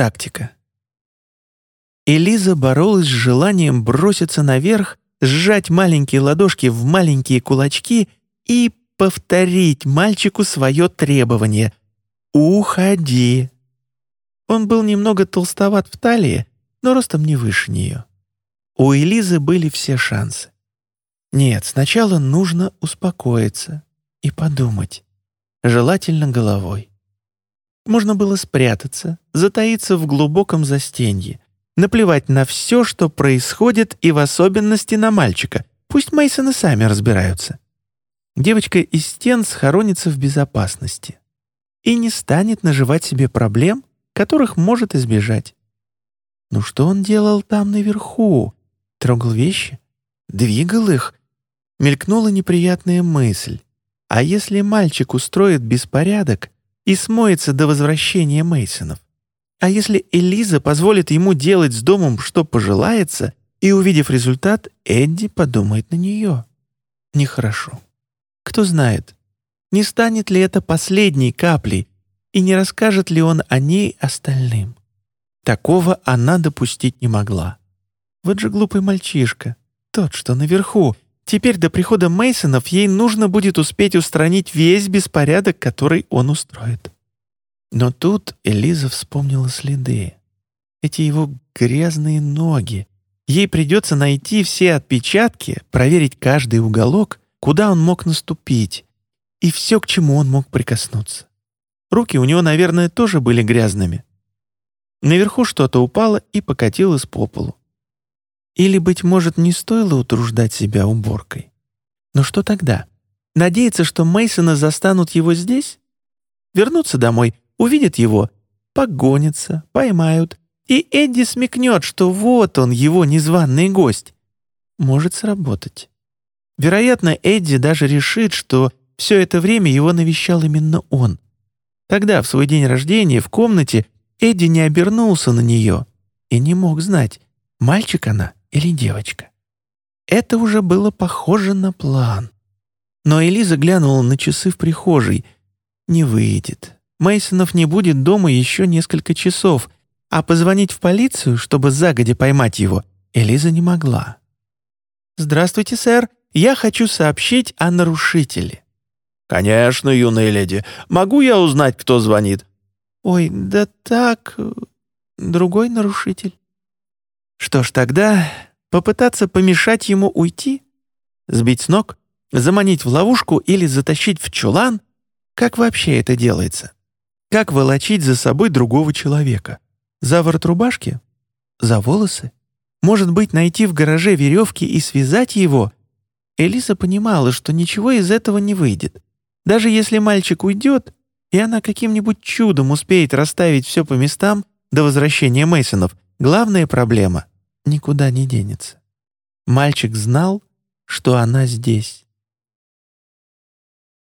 тактика. Элиза боролась с желанием броситься наверх, сжать маленькие ладошки в маленькие кулачки и повторить мальчику свое требование «Уходи». Он был немного толстоват в талии, но ростом не выше нее. У Элизы были все шансы. Нет, сначала нужно успокоиться и подумать, желательно головой. Можно было спрятаться, затаиться в глубоком застенье, наплевать на все, что происходит, и в особенности на мальчика. Пусть Мейсоны сами разбираются. Девочка из стен схоронится в безопасности и не станет наживать себе проблем, которых может избежать. Ну что он делал там наверху? Трогал вещи? Двигал их? Мелькнула неприятная мысль. А если мальчик устроит беспорядок и смоется до возвращения Мейсонов? А если Элиза позволит ему делать с домом, что пожелается, и, увидев результат, Эдди подумает на нее? Нехорошо. Кто знает, не станет ли это последней каплей, и не расскажет ли он о ней остальным. Такого она допустить не могла. Вот же глупый мальчишка, тот, что наверху. Теперь до прихода Мейсонов ей нужно будет успеть устранить весь беспорядок, который он устроит. Но тут Элиза вспомнила следы. Эти его грязные ноги. Ей придется найти все отпечатки, проверить каждый уголок, куда он мог наступить, и все, к чему он мог прикоснуться. Руки у него, наверное, тоже были грязными. Наверху что-то упало и покатилось по полу. Или, быть может, не стоило утруждать себя уборкой. Но что тогда? Надеяться, что Мейсона застанут его здесь? Вернуться домой, увидят его, погонятся, поймают, и Эдди смекнет, что вот он, его незваный гость. Может сработать. Вероятно, Эдди даже решит, что все это время его навещал именно он. Тогда, в свой день рождения, в комнате, Эдди не обернулся на нее и не мог знать, мальчик она или девочка. Это уже было похоже на план. Но Элиза глянула на часы в прихожей. Не выйдет. Мейсонов не будет дома еще несколько часов, а позвонить в полицию, чтобы загодя поймать его, Элиза не могла. «Здравствуйте, сэр. Я хочу сообщить о нарушителе». «Конечно, юная леди. Могу я узнать, кто звонит?» «Ой, да так... другой нарушитель». «Что ж, тогда попытаться помешать ему уйти? Сбить с ног? Заманить в ловушку или затащить в чулан? Как вообще это делается? Как волочить за собой другого человека? За ворот рубашки? За волосы? Может быть, найти в гараже веревки и связать его?» Элиса понимала, что ничего из этого не выйдет. Даже если мальчик уйдет, и она каким-нибудь чудом успеет расставить все по местам до возвращения Мейсонов, главная проблема никуда не денется. Мальчик знал, что она здесь.